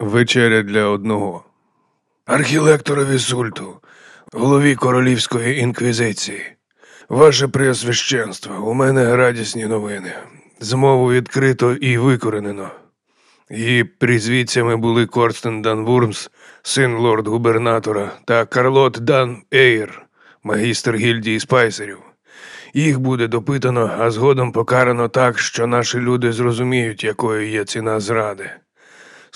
Вечеря для одного. Архілекторові Сульту, голові королівської інквізиції. Ваше преосвященство, у мене радісні новини. Змову відкрито і викоренено. Її прізвідцями були Корстен Дан Вурмс, син лорд-губернатора, та Карлот Дан Ейр, магістр гільдії спайсерів. Їх буде допитано, а згодом покарано так, що наші люди зрозуміють, якою є ціна зради.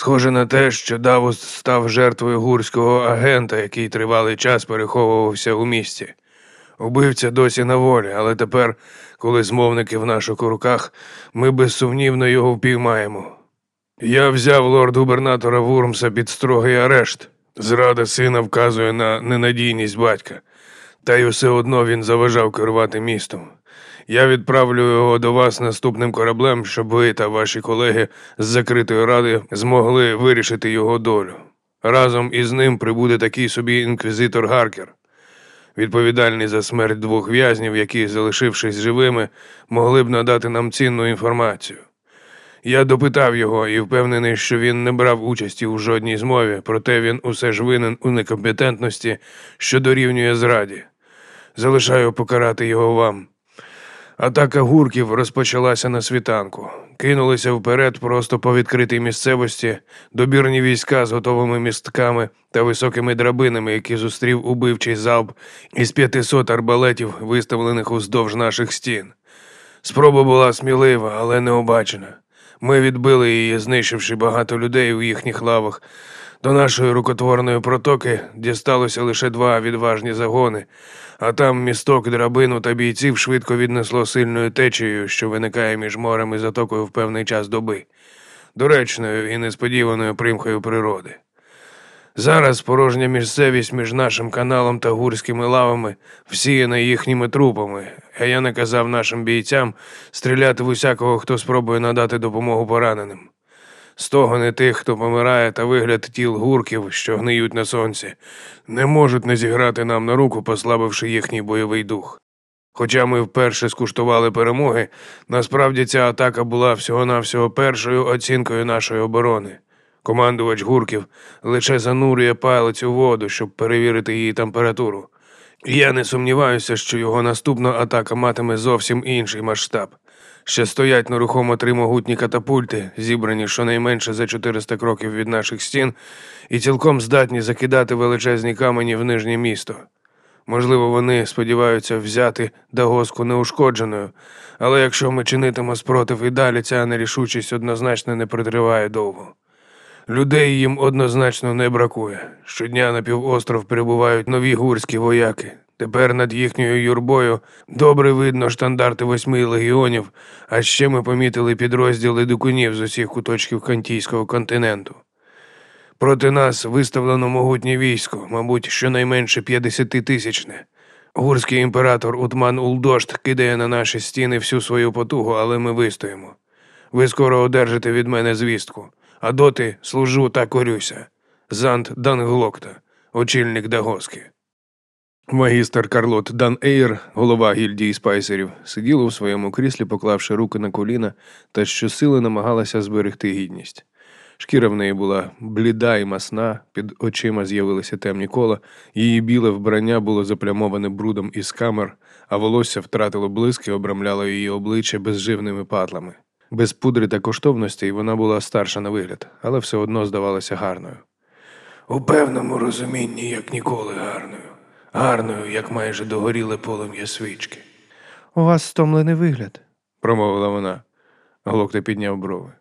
Схоже на те, що Давус став жертвою гурського агента, який тривалий час переховувався у місті. Убивця досі на волі, але тепер, коли змовники в наших руках, ми безсумнівно його впіймаємо. Я взяв лорд-губернатора Вурмса під строгий арешт. Зрада сина вказує на ненадійність батька, та й усе одно він заважав керувати містом. Я відправлю його до вас наступним кораблем, щоб ви та ваші колеги з закритої ради змогли вирішити його долю. Разом із ним прибуде такий собі інквізитор Гаркер, відповідальний за смерть двох в'язнів, які, залишившись живими, могли б надати нам цінну інформацію. Я допитав його і впевнений, що він не брав участі у жодній змові, проте він усе ж винен у некомпетентності, що дорівнює зраді. Залишаю покарати його вам. Атака гурків розпочалася на світанку. Кинулися вперед просто по відкритій місцевості, добірні війська з готовими містками та високими драбинами, які зустрів убивчий залп із 500 арбалетів, виставлених уздовж наших стін. Спроба була смілива, але необачена. Ми відбили її, знищивши багато людей у їхніх лавах. До нашої рукотворної протоки дісталося лише два відважні загони, а там місток, драбину та бійців швидко віднесло сильною течією, що виникає між морем і затокою в певний час доби, доречною і несподіваною примхою природи. Зараз порожня місцевість між нашим каналом та гурськими лавами всіяна їхніми трупами, а я наказав нашим бійцям стріляти в усякого, хто спробує надати допомогу пораненим. Стогони тих, хто помирає, та вигляд тіл гурків, що гниють на сонці, не можуть не зіграти нам на руку, послабивши їхній бойовий дух. Хоча ми вперше скуштували перемоги, насправді ця атака була всього-навсього першою оцінкою нашої оборони. Командувач гурків лише занурює палець у воду, щоб перевірити її температуру. Я не сумніваюся, що його наступна атака матиме зовсім інший масштаб. Ще стоять нерухомо три могутні катапульти, зібрані щонайменше за 400 кроків від наших стін, і цілком здатні закидати величезні камені в нижнє місто. Можливо, вони сподіваються взяти Дагоску неушкодженою, але якщо ми чинитимо спротив і далі, ця нерішучість однозначно не протриває довго. Людей їм однозначно не бракує. Щодня на півостров прибувають нові гурські вояки. Тепер над їхньою юрбою добре видно штандарти восьми легіонів, а ще ми помітили підрозділи дикунів з усіх куточків Кантійського континенту. Проти нас виставлено могутнє військо, мабуть, щонайменше 50 тисячне. Гурський імператор Утман Улдошт кидає на наші стіни всю свою потугу, але ми вистоїмо. Ви скоро одержите від мене звістку, а доти служу та корюся. Занд дан Ґлокта, очільник Дагоски. Магістр Карлот Дан Ейр, голова гільдії спайсерів, сиділа у своєму кріслі, поклавши руки на коліна, та щосили намагалася зберегти гідність. Шкіра в неї була бліда і масна, під очима з'явилися темні кола, її біле вбрання було заплямоване брудом із камер, а волосся втратило блиск і обрамляло її обличчя безживними патлами. Без пудри та коштовностей вона була старша на вигляд, але все одно здавалася гарною. У певному розумінні, як ніколи, гарною, гарною, як майже догоріле полум'я свічки, У вас стомлений вигляд. промовила вона. Глокта підняв брови.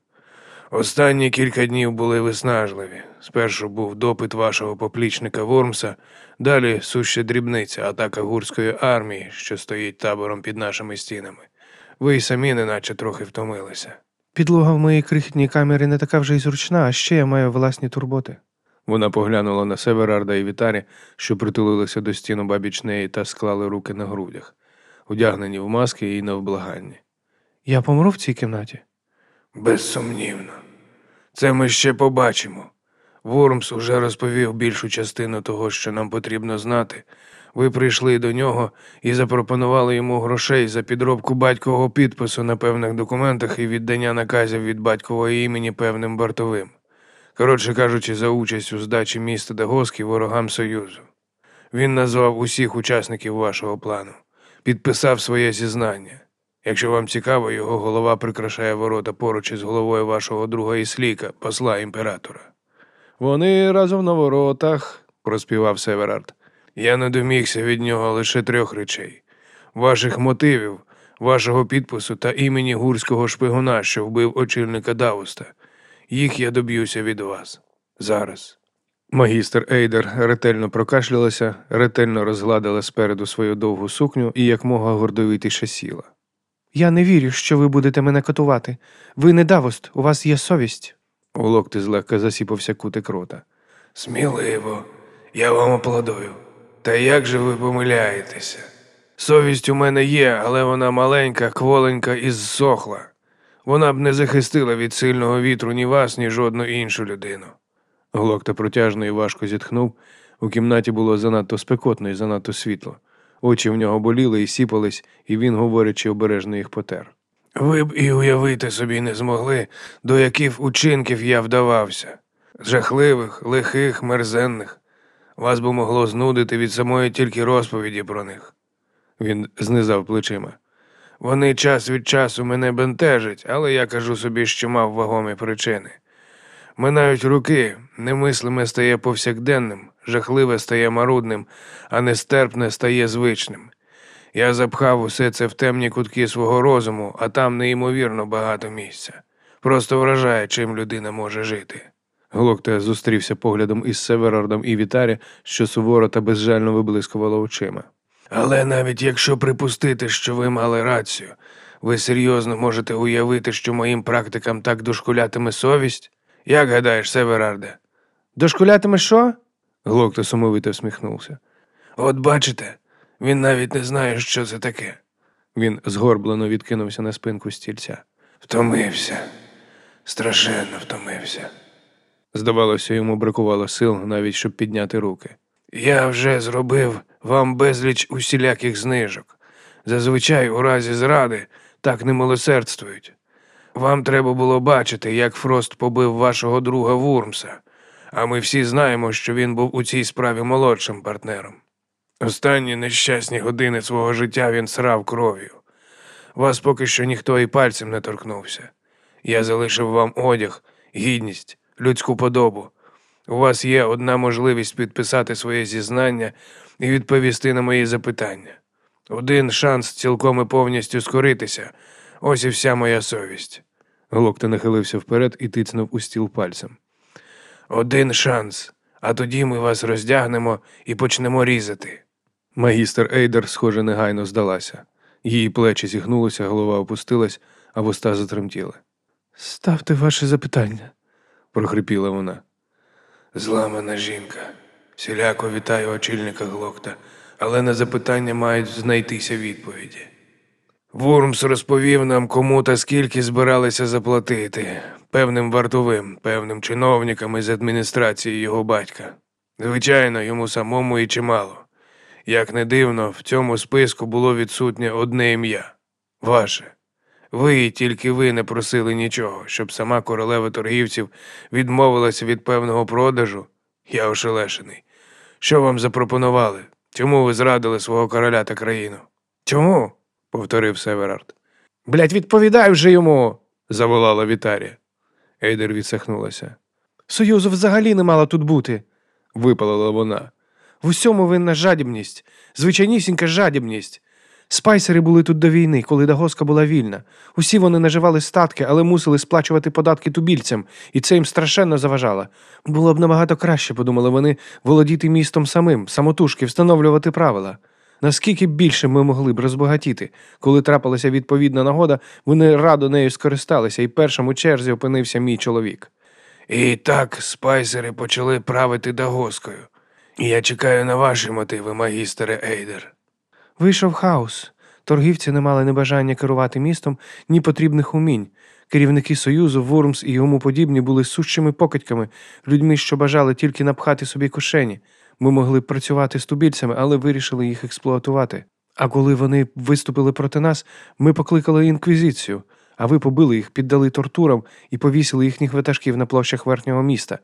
Останні кілька днів були виснажливі. Спершу був допит вашого поплічника Вормса, далі суща дрібниця, атака гурської армії, що стоїть табором під нашими стінами. Ви й самі неначе трохи втомилися. Підлога в моїй крихітній камері не така вже й зручна, а ще я маю власні турботи. Вона поглянула на себе Рарда і Вітарі, що притулилися до стіну бабіч неї та склали руки на грудях, одягнені в маски і на вблаганні. Я помру в цій кімнаті. Безсумнівно. Це ми ще побачимо. Вормс уже розповів більшу частину того, що нам потрібно знати. Ви прийшли до нього і запропонували йому грошей за підробку батькового підпису на певних документах і віддання наказів від батькового імені певним бортовим. Коротше кажучи, за участь у здачі міста Дагоски ворогам Союзу. Він назвав усіх учасників вашого плану, підписав своє зізнання. Якщо вам цікаво, його голова прикрашає ворота поруч із головою вашого друга Ісліка, посла імператора. Вони разом на воротах, проспівав Северард. Я не домігся від нього лише трьох речей: ваших мотивів, вашого підпису та імені гурського шпигуна, що вбив очільника Давуста. Їх я доб'юся від вас. Зараз. Магістр Ейдер ретельно прокашлялася, ретельно розгладила спереду свою довгу сукню і якмога гордовитіше сіла. Я не вірю, що ви будете мене катувати. Ви не Давост, у вас є совість. У локти злегка засіпався кутик рота. Сміливо, я вам аплодую. Та як же ви помиляєтеся? Совість у мене є, але вона маленька, кволенька і зсохла. Вона б не захистила від сильного вітру ні вас, ні жодну іншу людину. Глокта протяжно і важко зітхнув. У кімнаті було занадто спекотно і занадто світло. Очі в нього боліли і сіпались, і він, говорячи, обережно їх потер. Ви б і уявити собі не змогли, до яких учинків я вдавався. Жахливих, лихих, мерзенних. Вас би могло знудити від самої тільки розповіді про них. Він знизав плечима. Вони час від часу мене бентежать, але я кажу собі, що мав вагомі причини. Минають руки, немислиме стає повсякденним, жахливе стає марудним, а нестерпне стає звичним. Я запхав усе це в темні кутки свого розуму, а там неймовірно багато місця. Просто вражає, чим людина може жити. Глокта зустрівся поглядом із Северардом і Вітарі, що суворо та безжально виблискувало очима. Але навіть якщо припустити, що ви мали рацію, ви серйозно можете уявити, що моїм практикам так дошкулятиме совість? Як гадаєш, Северарде? Дошкулятиме що? Глокта сумовито всміхнувся. От бачите, він навіть не знає, що це таке. Він згорблено відкинувся на спинку стільця. Втомився, страшенно втомився. Здавалося, йому бракувало сил навіть щоб підняти руки. Я вже зробив вам безліч усіляких знижок. Зазвичай у разі зради так не милосердствують. Вам треба було бачити, як Фрост побив вашого друга Вурмса, а ми всі знаємо, що він був у цій справі молодшим партнером. Останні нещасні години свого життя він срав кров'ю. Вас поки що ніхто і пальцем не торкнувся. Я залишив вам одяг, гідність, людську подобу. У вас є одна можливість підписати своє зізнання і відповісти на мої запитання. Один шанс цілком і повністю скоритися. Ось і вся моя совість. Глокта нахилився вперед і тицнув у стіл пальцем. Один шанс, а тоді ми вас роздягнемо і почнемо різати. Магістр Ейдер, схоже, негайно здалася. Її плечі зігнулися, голова опустилась, а вуста затремтіли. Ставте ваше запитання. прохрипіла вона. Зламана жінка. Всіляко вітаю очільника Глокта, але на запитання мають знайтися відповіді. Вурмс розповів нам, кому та скільки збиралися заплатити певним вартовим, певним чиновникам із адміністрації його батька. Звичайно, йому самому і чимало. Як не дивно, в цьому списку було відсутнє одне ім'я ваше. Ви тільки ви не просили нічого, щоб сама королева торгівців відмовилася від певного продажу. Я ошелешений. Що вам запропонували? Чому ви зрадили свого короля та країну? Чому? повторив Северард. Блять, відповідай вже йому. заволала Вітарія. Ейдер відсахнулася. Союзу взагалі не мало тут бути. Випалила вона. В усьому винна жадібність, звичайнісінька жадібність. Спайсери були тут до війни, коли Дагоска була вільна. Усі вони наживали статки, але мусили сплачувати податки тубільцям, і це їм страшенно заважало. Було б набагато краще, подумали вони, володіти містом самим, самотужки, встановлювати правила. Наскільки більше ми могли б розбагатіти, коли трапилася відповідна нагода, вони радо нею скористалися, і першим у черзі опинився мій чоловік. І так спайсери почали правити Дагоскою. Я чекаю на ваші мотиви, магістере Ейдер. Вийшов хаос. Торгівці не мали ні бажання керувати містом, ні потрібних умінь. Керівники Союзу, Вурмс і йому подібні були сущими покидьками, людьми, що бажали тільки напхати собі кишені. Ми могли працювати з тубільцями, але вирішили їх експлуатувати. А коли вони виступили проти нас, ми покликали інквізицію, а ви побили їх, піддали тортурам і повісили їхніх ватажків на площах верхнього міста.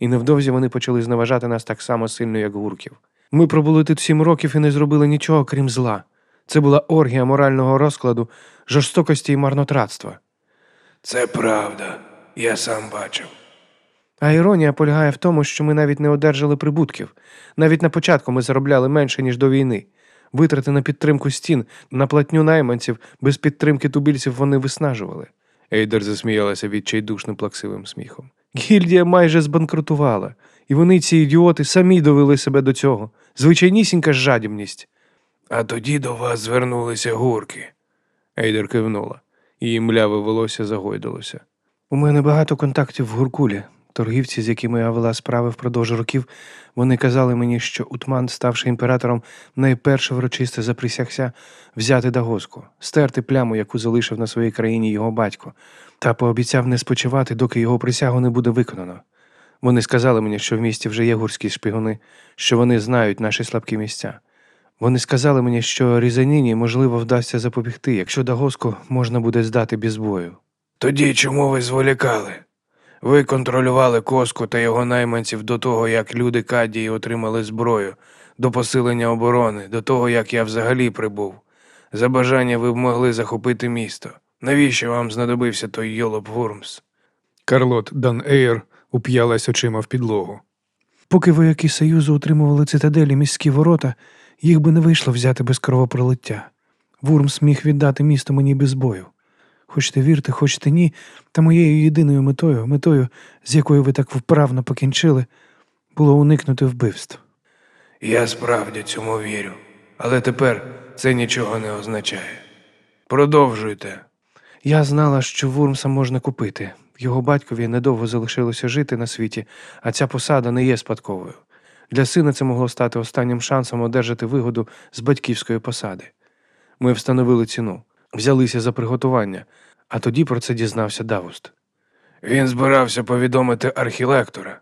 І невдовзі вони почали зневажати нас так само сильно, як гурків. Ми пробули тут сім років і не зробили нічого, крім зла. Це була оргія морального розкладу, жорстокості і марнотратства. Це правда, я сам бачив. А іронія полягає в тому, що ми навіть не одержали прибутків. Навіть на початку ми заробляли менше, ніж до війни. Витрати на підтримку стін, на платню найманців, без підтримки тубільців вони виснажували. Ейдер засміялася відчайдушним плаксивим сміхом. Гільдія майже збанкрутувала, і вони, ці ідіоти, самі довели себе до цього. Звичайнісінька жадібність. А тоді до вас звернулися гурки. Ейдер кивнула. Її мляве волосся загойдалося. У мене багато контактів в Гуркулі. Торгівці, з якими я вела справи впродовж років, вони казали мені, що Утман, ставши імператором, найперше врочисто заприсягся взяти Дагоску, стерти пляму, яку залишив на своїй країні його батько, та пообіцяв не спочивати, доки його присягу не буде виконано. Вони сказали мені, що в місті вже є гурські шпигуни, що вони знають наші слабкі місця. Вони сказали мені, що Різаніні можливо вдасться запобігти, якщо Дагоску можна буде здати без бою. Тоді чому ви зволікали? Ви контролювали коску та його найманців до того, як люди Кадії отримали зброю, до посилення оборони, до того, як я взагалі прибув. За бажання ви б могли захопити місто. Навіщо вам знадобився той йолоп Вурмс? Карлот Дан Ейр уп'ялась очима в підлогу. Поки вояки Союзу утримували цитаделі міські ворота, їх би не вийшло взяти без кровопролиття. Вурмс міг віддати місто мені без бою. Хочете вірте, хочете ні, та моєю єдиною метою, метою, з якою ви так вправно покінчили, було уникнути вбивств. Я справді цьому вірю, але тепер це нічого не означає. Продовжуйте. Я знала, що Вурмса можна купити. Його батькові недовго залишилося жити на світі, а ця посада не є спадковою. Для сина це могло стати останнім шансом одержати вигоду з батьківської посади. Ми встановили ціну, взялися за приготування, а тоді про це дізнався Давуст. Він збирався повідомити архілектора.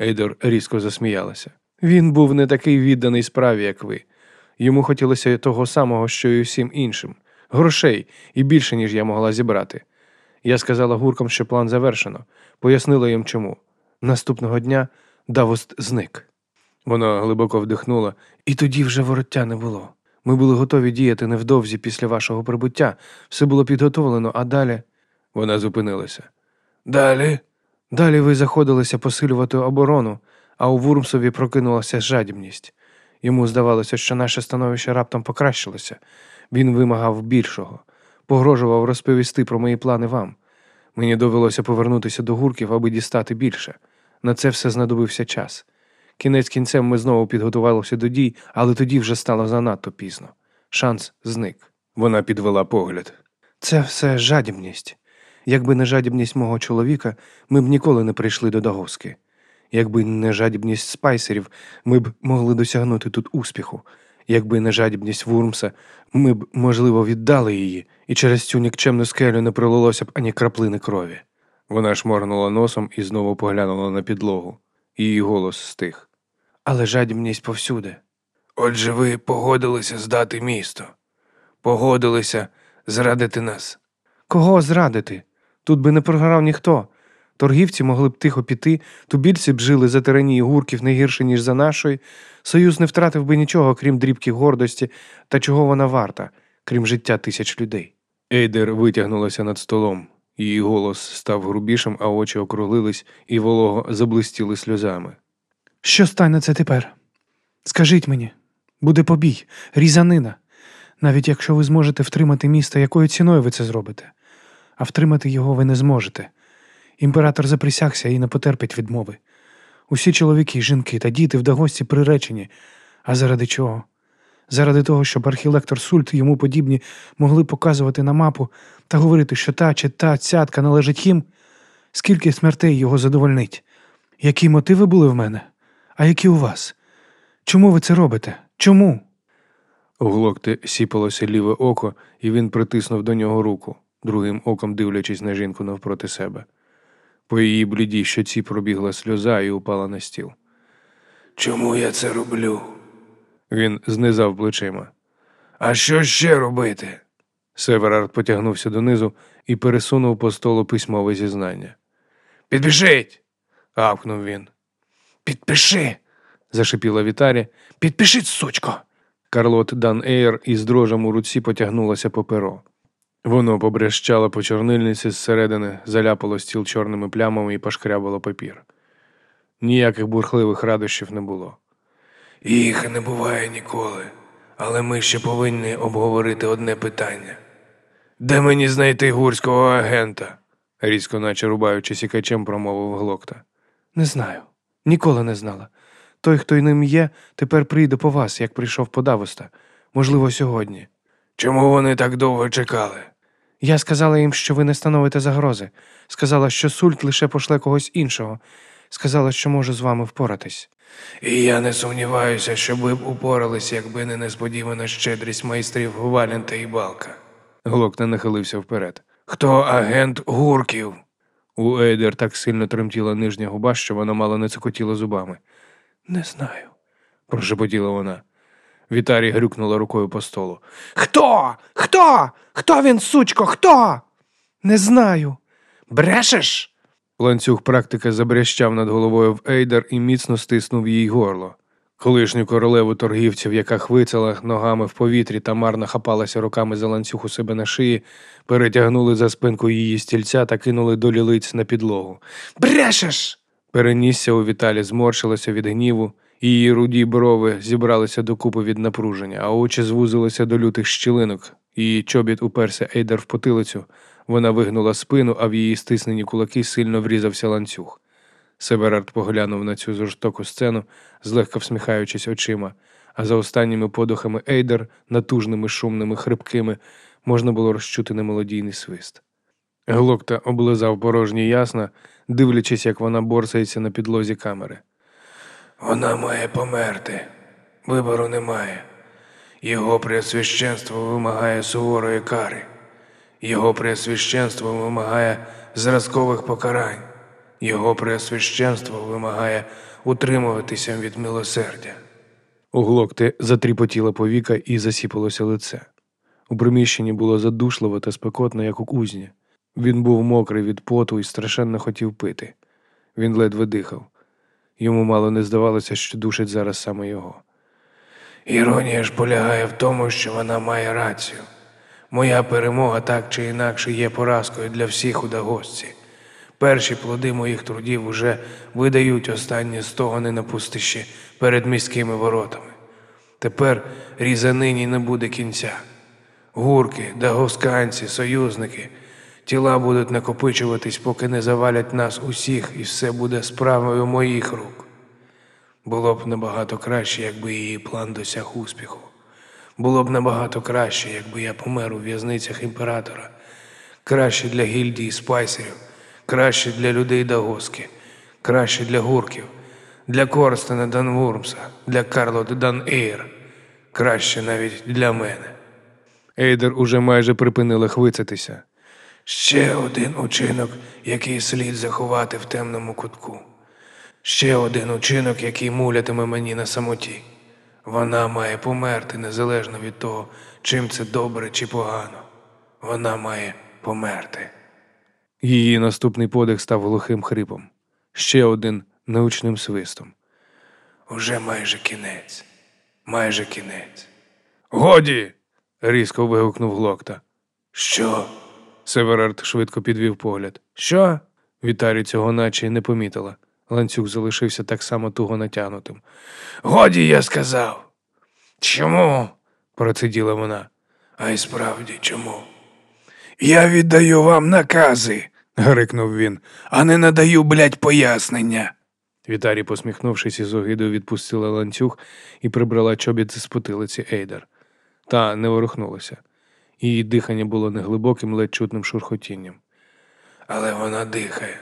Ейдор різко засміялася. Він був не такий відданий справі, як ви. Йому хотілося того самого, що й усім іншим грошей і більше, ніж я могла зібрати. Я сказала гуркам, що план завершено, пояснила їм чому. Наступного дня Давост зник. Вона глибоко вдихнула, і тоді вже вороття не було. Ми були готові діяти невдовзі після вашого прибуття. Все було підготовлено, а далі. Вона зупинилася. Далі Далі ви заходилися посилювати оборону, а у Вурмсові прокинулася жадібність. Йому здавалося, що наше становище раптом покращилося. Він вимагав більшого, погрожував розповісти про мої плани вам. Мені довелося повернутися до гурків, аби дістати більше. На це все знадобився час. Кінець кінцем ми знову підготувалися до дій, але тоді вже стало занадто пізно. Шанс зник. Вона підвела погляд. Це все жадібність. Якби не жадібність мого чоловіка, ми б ніколи не прийшли до Дагоски. Якби не жадібність спайсерів, ми б могли досягнути тут успіху. Якби не жадібність Вурмса, ми б, можливо, віддали її, і через цю нікчемну скелю не пролилося б ані краплини крові. Вона шморгнула носом і знову поглянула на підлогу. Її голос стих. Але жадібність повсюди. Отже, ви погодилися здати місто, погодилися зрадити нас. Кого зрадити? Тут би не програв ніхто. Торгівці могли б тихо піти, тубільці б жили за тиранії гурків не гірше, ніж за нашої. Союз не втратив би нічого, крім дрібки гордості та чого вона варта, крім життя тисяч людей. Ейдер витягнулася над столом. Її голос став грубішим, а очі округлились і волого заблистіли сльозами. Що станеться тепер? Скажіть мені, буде побій, різанина. Навіть якщо ви зможете втримати місто, якою ціною ви це зробите? А втримати його ви не зможете. Імператор заприсягся і не потерпить відмови. Усі чоловіки, жінки та діти в Дагості приречені. А заради чого? Заради того, щоб архілектор Сульт і йому подібні могли показувати на мапу та говорити, що та чи та цятка належить їм? Скільки смертей його задовольнить? Які мотиви були в мене? А які у вас? Чому ви це робите? Чому? У глокти сіпалося ліве око, і він притиснув до нього руку, другим оком дивлячись на жінку навпроти себе. По її блідій щоці пробігла сльоза і упала на стіл. Чому я це роблю? Він знизав плечима. А що ще робити? Северард потягнувся донизу і пересунув по столу письмове зізнання. Підпишіть. гавкнув він. Підпиши. зашипіла Вітарі. Підпишіть, сучко. Карлот Дан Ейр із дрожем у руці потягнулася по перо. Воно побрещало по чорнильниці зсередини, заляпало стіл чорними плямами і пошкрябало папір. Ніяких бурхливих радощів не було. Їх не буває ніколи, але ми ще повинні обговорити одне питання. Де мені знайти гурського агента? різко, наче рубаючи сікачем, промовив глокта. Не знаю. Ніколи не знала. Той, хто й ним є, тепер прийде по вас, як прийшов по Давоста. Можливо, сьогодні. Чому вони так довго чекали? Я сказала їм, що ви не становите загрози. Сказала, що сульт лише пошле когось іншого. Сказала, що можу з вами впоратись. І я не сумніваюся, що ви б упорались, якби не несподівана щедрість майстрів Валента і Балка. Глокта нахилився вперед. Хто агент гурків? У Ейдер так сильно тремтіла нижня губа, що вона мало не цокотіла зубами. Не знаю, прошепотіла вона. Вітарі грюкнула рукою по столу. Хто? Хто? Хто він, сучко? Хто? Не знаю. Брешеш? Ланцюг практика забрящав над головою в Ейдер і міцно стиснув їй горло. Колишню королеву торгівців, яка хвицала ногами в повітрі та марно хапалася руками за ланцюг у себе на шиї, перетягнули за спинку її стільця та кинули до лілиць на підлогу. Брешеш! Перенісся у Віталі, зморщилася від гніву, її руді брови зібралися докупи від напруження, а очі звузилися до лютих щілинок. Її чобіт уперся Ейдер в потилицю. Вона вигнула спину, а в її стиснені кулаки сильно врізався ланцюг. Северард поглянув на цю жорстоку сцену, злегка всміхаючись очима, а за останніми подухами Ейдер, натужними, шумними, хрипкими, можна було розчути немелодійний свист. Глокта облизав порожні ясна, дивлячись, як вона борсається на підлозі камери. Вона має померти. Вибору немає. Його преосвященство вимагає суворої кари. Його преосвященство вимагає зразкових покарань. Його преосвященство вимагає утримуватися від милосердя. У глокти затріпотіла повіка і засіпалося лице. У приміщенні було задушливо та спекотно, як у кузні. Він був мокрий від поту і страшенно хотів пити. Він ледве дихав. Йому мало не здавалося, що душить зараз саме його. Іронія ж полягає в тому, що вона має рацію. Моя перемога так чи інакше є поразкою для всіх у Дагосці. Перші плоди моїх трудів уже видають останні стогони на пустищі перед міськими воротами. Тепер різанині не буде кінця. Гурки, дагосканці, союзники, тіла будуть накопичуватись, поки не завалять нас усіх, і все буде справою моїх рук. Було б набагато краще, якби її план досяг успіху. Було б набагато краще, якби я помер у в'язницях імператора. Краще для гільдії спайсерів, краще для людей Дагоски, краще для гурків, для Корстена Дан Вурмса, для Карлоти Дан Ейр, краще навіть для мене. Ейдер уже майже припинила хвицатися. Ще один учинок, який слід заховати в темному кутку. Ще один учинок, який мулятиме мені на самоті. Вона має померти незалежно від того, чим це добре чи погано. Вона має померти. Її наступний подих став глухим хрипом, ще один научним свистом. Уже майже кінець. Майже кінець. Годі. різко вигукнув глокта. Що? Северард швидко підвів погляд. Що? Вітарі цього наче не помітила. Ланцюг залишився так само туго натягнутим. Годі, я сказав. Чому? проциділа вона. А й справді чому? Я віддаю вам накази, грикнув він. а не надаю, блядь, пояснення. Вітарі, посміхнувшись із огидою, відпустила ланцюг і прибрала чобіт з потилиці Ейдер. Та не ворухнулася. Її дихання було неглибоким, ледь чутним шурхотінням. Але вона дихає.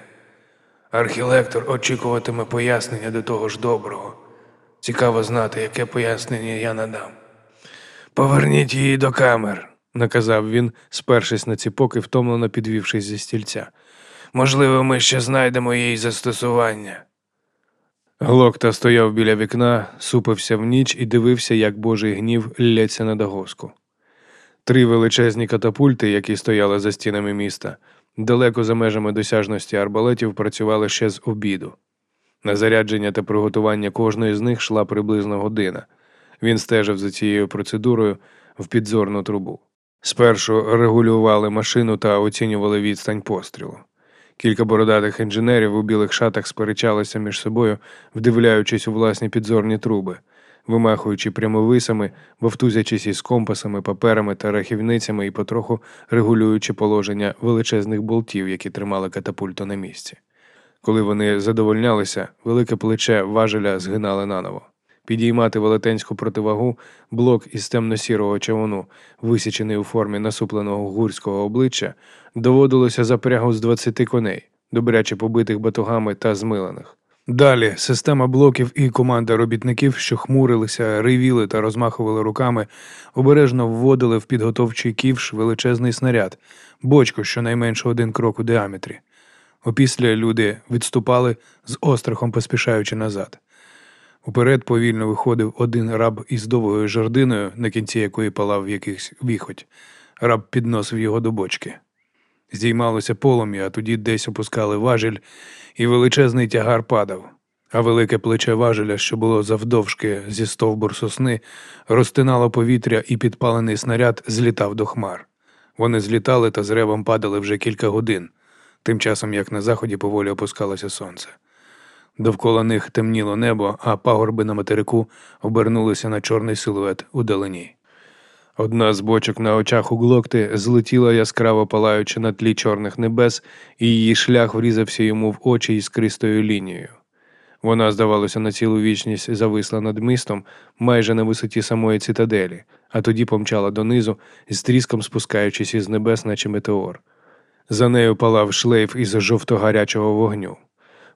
Архілектор очікуватиме пояснення до того ж доброго. Цікаво знати, яке пояснення я надам. Поверніть її до камер, наказав він, спершись на ціпок і втомлено підвівшись зі стільця. Можливо, ми ще знайдемо їй застосування. Глокта стояв біля вікна, супився в ніч і дивився, як божий гнів лється на дагоску. Три величезні катапульти, які стояли за стінами міста, далеко за межами досяжності арбалетів, працювали ще з обіду. На зарядження та приготування кожної з них йшла приблизно година. Він стежив за цією процедурою в підзорну трубу. Спершу регулювали машину та оцінювали відстань пострілу. Кілька бородатих інженерів у білих шатах сперечалися між собою, вдивляючись у власні підзорні труби, вимахуючи прямовисами, вовтузячись із компасами, паперами та рахівницями і потроху регулюючи положення величезних болтів, які тримали катапульту на місці. Коли вони задовольнялися, велике плече важеля згинали наново. Підіймати велетенську противагу, блок із темно-сірого човуну, висічений у формі насупленого гурського обличчя, доводилося запрягу з 20 коней, добряче побитих батогами та змилених. Далі система блоків і команда робітників, що хмурилися, ривіли та розмахували руками, обережно вводили в підготовчий ківш величезний снаряд, бочку щонайменше один крок у діаметрі. Опісля люди відступали з острахом поспішаючи назад. Уперед повільно виходив один раб із довгою жердиною, на кінці якої палав якийсь віхоть. Раб підносив його до бочки. Здіймалося полум'я, а тоді десь опускали важіль, і величезний тягар падав. А велике плече важеля, що було завдовжки зі стовбур сосни, розтинало повітря, і підпалений снаряд злітав до хмар. Вони злітали та з ревом падали вже кілька годин, тим часом як на заході поволі опускалося сонце. Довкола них темніло небо, а пагорби на материку обернулися на чорний силует у далині. Одна з бочок на очах у глокти злетіла яскраво палаючи на тлі чорних небес, і її шлях врізався йому в очі іскристою лінією. Вона, здавалося, на цілу вічність зависла над містом майже на висоті самої цитаделі, а тоді помчала донизу, з тріском спускаючись із небес, наче метеор. За нею палав шлейф із жовто-гарячого вогню.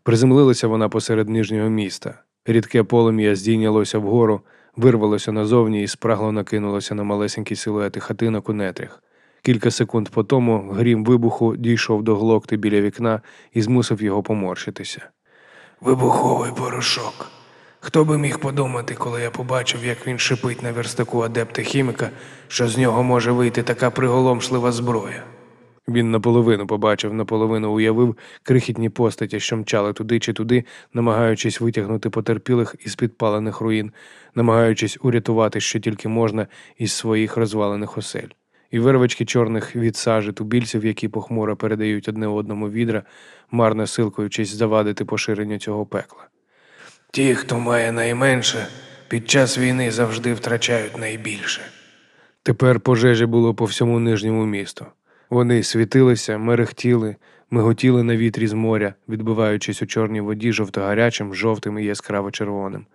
Приземлилася вона посеред нижнього міста. Рідке полум'я здійнялося вгору, вирвалося назовні і спрагло накинулося на малесенькі силуети хатинок у нетрях. Кілька секунд по тому грім вибуху дійшов до глокти біля вікна і змусив його поморщитися. Вибуховий порошок. Хто би міг подумати, коли я побачив, як він шипить на верстаку адепта хіміка, що з нього може вийти така приголомшлива зброя. Він наполовину побачив, наполовину уявив крихітні постаті, що мчали туди чи туди, намагаючись витягнути потерпілих із підпалених руїн, намагаючись урятувати, що тільки можна, із своїх розвалених осель. І вирвачки чорних від сажі тубільців, які похмуро передають одне одному відра, марно силкуючись завадити поширенню цього пекла. Ті, хто має найменше, під час війни завжди втрачають найбільше. Тепер пожежі було по всьому нижньому місту. Вони світилися, мерехтіли, миготіли на вітрі з моря, відбиваючись у чорній воді жовто-гарячим, жовтим і яскраво червоним.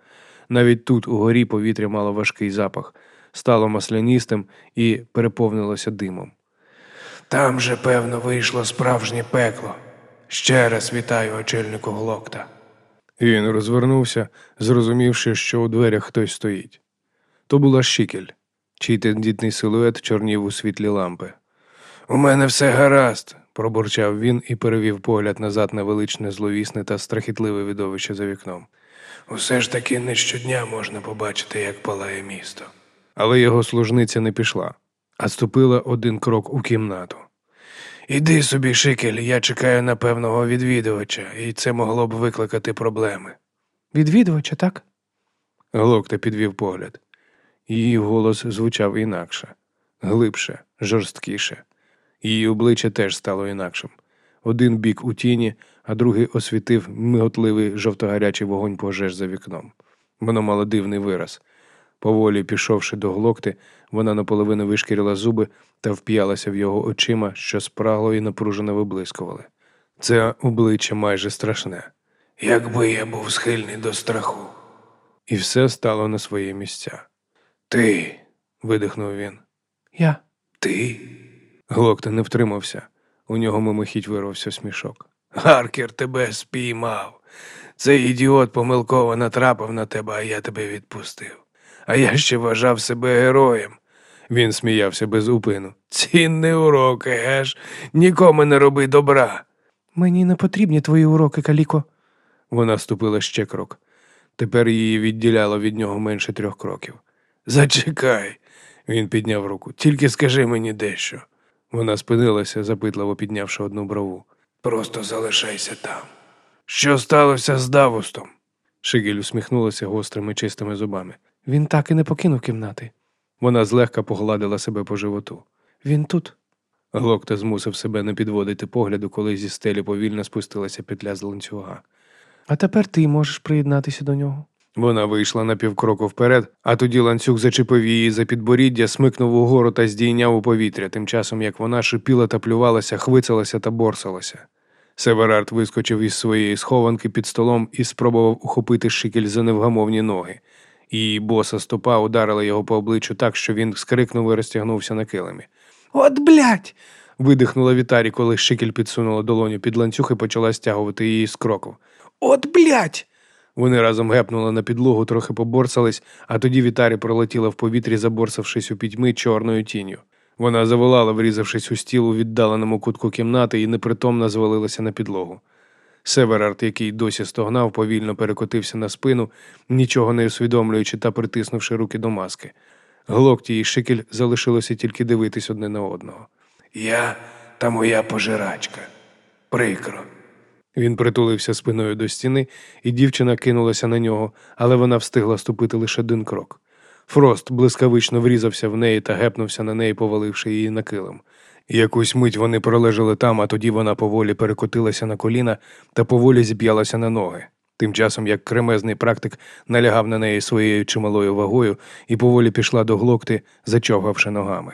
Навіть тут, угорі, повітря мало важкий запах, стало масляністим і переповнилося димом. Там же, певно, вийшло справжнє пекло. Ще раз вітаю очільнику Глокта. Він розвернувся, зрозумівши, що у дверях хтось стоїть. То була Шікель, чий тендітний силует чорнів у світлі лампи. У мене все гаразд. Пробурчав він і перевів погляд назад на величне, зловісне та страхітливе видовище за вікном. Усе ж таки не щодня можна побачити, як палає місто. Але його служниця не пішла, а ступила один крок у кімнату. Іди собі, Шикель, я чекаю на певного відвідувача, і це могло б викликати проблеми. Відвідувача, так? Глокта підвів погляд. Її голос звучав інакше, глибше, жорсткіше. Її обличчя теж стало інакшим. Один бік у тіні, а другий освітив миготливий жовтогарячий вогонь пожеж за вікном. Воно мало дивний вираз. Поволі пішовши до глокти, вона наполовину вишкірила зуби та вп'ялася в його очима, що спрагло і напружено виблискували. Це обличчя майже страшне. Якби я був схильний до страху. І все стало на свої місця. Ти, видихнув він. Я. ти, Глокта не втримався. У нього мимохідь вирвався смішок. Гаркер тебе спіймав. Цей ідіот помилково натрапив на тебе, а я тебе відпустив. А я ще вважав себе героєм. Він сміявся без упину. Цінний урок, геш, нікому не роби добра. Мені не потрібні твої уроки, Каліко. Вона ступила ще крок. Тепер її відділяло від нього менше трьох кроків. Зачекай. Він підняв руку. Тільки скажи мені дещо. Вона спинилася, запитливо піднявши одну брову. Просто залишайся там. Що сталося з Давустом? Шигель усміхнулася гострими чистими зубами. Він так і не покинув кімнати. Вона злегка погладила себе по животу. Він тут. Глокта змусив себе не підводити погляду, коли зі стелі повільно спустилася петля з ланцюга. А тепер ти можеш приєднатися до нього. Вона вийшла на півкроку вперед, а тоді ланцюг зачепив її за підборіддя, смикнув угору та здійняв у повітря, тим часом як вона шипіла та плювалася, хвицалася та борсалася. Северард вискочив із своєї схованки під столом і спробував ухопити шикель за невгамовні ноги. Її боса стопа ударила його по обличчю так, що він скрикнув і розтягнувся на килимі. От блядь! Видихнула Вітарі, коли шикель підсунула долоню під ланцюг і почала стягувати її з кроку. От блядь! Вони разом гепнули на підлогу, трохи поборсались, а тоді Вітарі пролетіла в повітрі, заборсавшись у пітьми чорною тінню. Вона заволала, врізавшись у стіл у віддаленому кутку кімнати, і непритомно звалилася на підлогу. Северард, який досі стогнав, повільно перекотився на спину, нічого не усвідомлюючи та притиснувши руки до маски. Глокті і шикель залишилося тільки дивитись одне на одного. Я та моя пожирачка. Прикро. Він притулився спиною до стіни, і дівчина кинулася на нього, але вона встигла ступити лише один крок. Фрост блискавично врізався в неї та гепнувся на неї, поваливши її на килим. Якусь мить вони пролежали там, а тоді вона поволі перекотилася на коліна та поволі зіп'ялася на ноги. Тим часом як кремезний практик налягав на неї своєю чималою вагою і поволі пішла до глокти, зачовгавши ногами.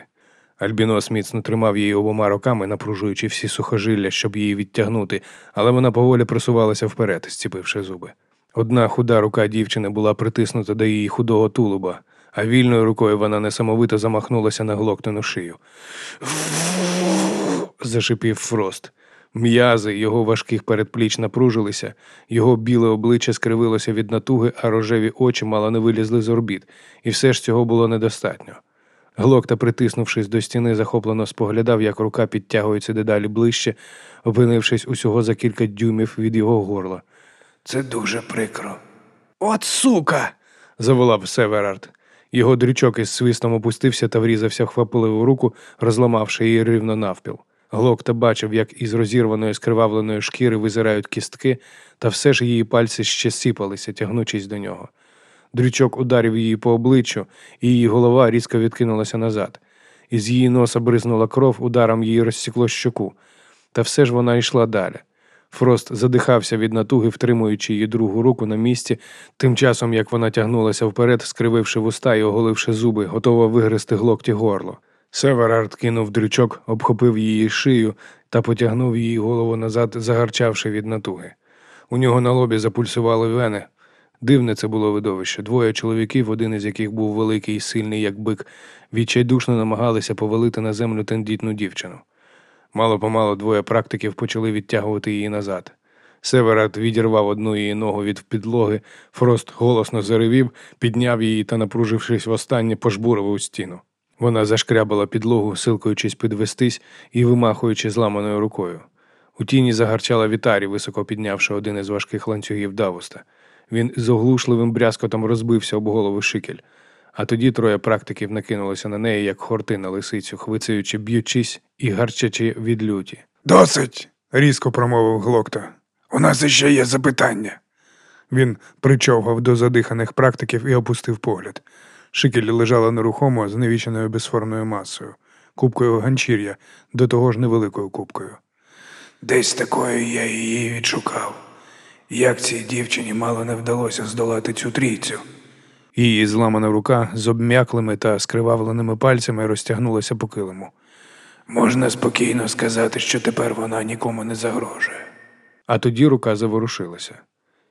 Альбінос міцно тримав її обома руками, напружуючи всі сухожилля, щоб її відтягнути, але вона поволі просувалася вперед, зціпивши зуби. Одна худа рука дівчини була притиснута до її худого тулуба, а вільною рукою вона несамовито замахнулася на глоктину шию. Зашипів Фрост. М'язи його важких передпліч напружилися, його біле обличчя скривилося від натуги, а рожеві очі мало не вилізли з орбіт, і все ж цього було недостатньо. Глокта, притиснувшись до стіни, захоплено споглядав, як рука підтягується дедалі ближче, опинившись усього за кілька дюймів від його горла. Це дуже прикро. От сука! заволав Северард. Його дрючок із свистом опустився та врізався в хвапливу руку, розламавши її рівно навпіл. Глокта бачив, як із розірваної скривавленої шкіри визирають кістки, та все ж її пальці ще сіпалися, тягнучись до нього. Дрючок ударив її по обличчю, і її голова різко відкинулася назад. Із її носа бризнула кров, ударом її розсікло щоку. Та все ж вона йшла далі. Фрост задихався від натуги, втримуючи її другу руку на місці, тим часом як вона тягнулася вперед, скрививши вуста і оголивши зуби, готова вигризти глокті горло. Северард кинув дрючок, обхопив її шию та потягнув її голову назад, загарчавши від натуги. У нього на лобі запульсували вени. Дивне це було видовище. Двоє чоловіків, один із яких був великий і сильний, як бик, відчайдушно намагалися повалити на землю тендітну дівчину. Мало помалу двоє практиків почали відтягувати її назад. Северат відірвав одну її ногу від підлоги, Фрост голосно заревів, підняв її та, напружившись востаннє, пожбурив у стіну. Вона зашкрябала підлогу, силкуючись підвестись і вимахуючи зламаною рукою. У тіні загарчала вітарі, високо піднявши один із важких ланцюгів Давуста. Він з оглушливим брязкотом розбився об голову шикель. А тоді троє практиків накинулися на неї, як хорти на лисицю, хвицаючи, б'ючись і гарчачи від люті. Досить, різко промовив Глокта. У нас іще є запитання. Він причовгав до задиханих практиків і опустив погляд. Шикель лежала нерухомо з невіченою безформною масою, кубкою ганчір'я, до того ж невеликою кубкою. Десь такою я її відшукав. Як цій дівчині мало не вдалося здолати цю трійцю. Її зламана рука з обм'яклими та скривавленими пальцями розтягнулася по килиму. Можна спокійно сказати, що тепер вона нікому не загрожує. А тоді рука заворушилася.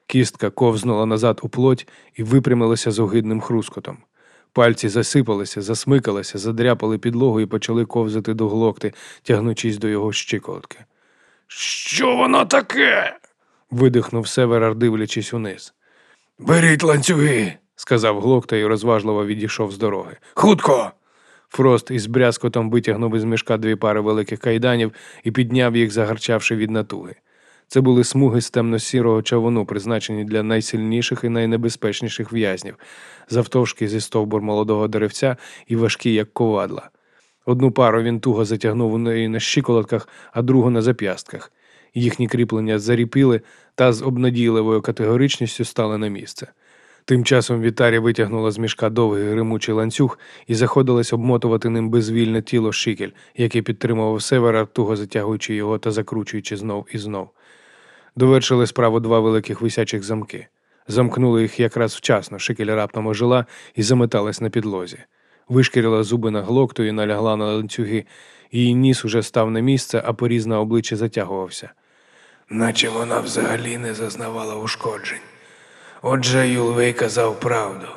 Кістка ковзнула назад у плоть і випрямилася з огидним хрускотом. Пальці засипалися, засмикалися, задряпали підлогу і почали ковзати до глокти, тягнучись до його щиколотки. Що воно таке? Видихнув Северар, дивлячись униз. Беріть ланцюги, сказав глокта і розважливо відійшов з дороги. хутко. Фрост із брязкотом витягнув із мішка дві пари великих кайданів і підняв їх, загарчавши від натуги. Це були смуги з темно-сірого чавуну, призначені для найсильніших і найнебезпечніших в'язнів, завтовшки зі стовбур молодого деревця і важкі, як ковадла. Одну пару він туго затягнув у неї на щиколотках, а другу на зап'ястках. Їхні кріплення заріпіли та з обнадійливою категоричністю стали на місце. Тим часом Вітарі витягнула з мішка довгий гримучий ланцюг і заходилась обмотувати ним безвільне тіло шикель, який підтримував севера, туго затягуючи його та закручуючи знов і знов. Довершили справу два великих висячих замки. Замкнули їх якраз вчасно, шикель раптом ожила і заметалась на підлозі. Вишкірила зуби на глокту і налягла на ланцюги. Її ніс уже став на місце, а поріз на обличчі затягувався. Наче вона взагалі не зазнавала ушкоджень. Отже, Юлвей казав правду.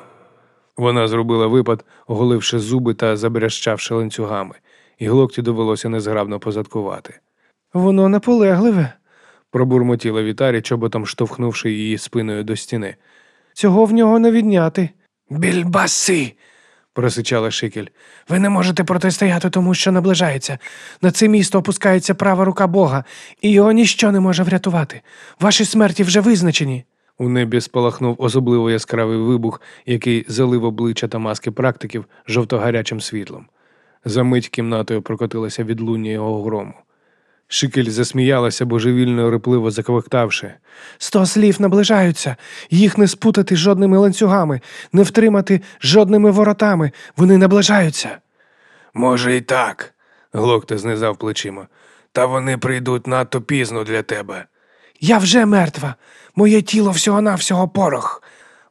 Вона зробила випад, оголивши зуби та забрящавши ланцюгами, і глокті довелося незграбно позадкувати. Воно наполегливе. Пробурмотіла Вітарі, чоботом штовхнувши її спиною до стіни. Цього в нього не відняти. Більбаси! Просичала Шикель. Ви не можете протистояти тому, що наближається. На це місто опускається права рука Бога, і його ніщо не може врятувати. Ваші смерті вже визначені. У небі спалахнув особливо яскравий вибух, який залив обличчя та маски практиків жовтогарячим світлом. За мить кімнатою прокотилося відлуння його грому. Шикель засміялася, божевільно репливо заквактавши. Сто слів наближаються. Їх не спутати жодними ланцюгами, не втримати жодними воротами. Вони наближаються. Може, і так, Глокта знизав плечима. Та вони прийдуть надто пізно для тебе. Я вже мертва. Моє тіло всього-навсього порох.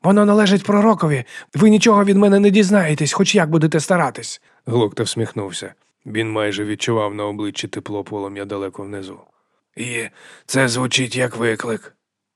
Воно належить пророкові. Ви нічого від мене не дізнаєтесь, хоч як будете старатись. Глокта всміхнувся. Він майже відчував на обличчі тепло полум'я далеко внизу. І це звучить як виклик.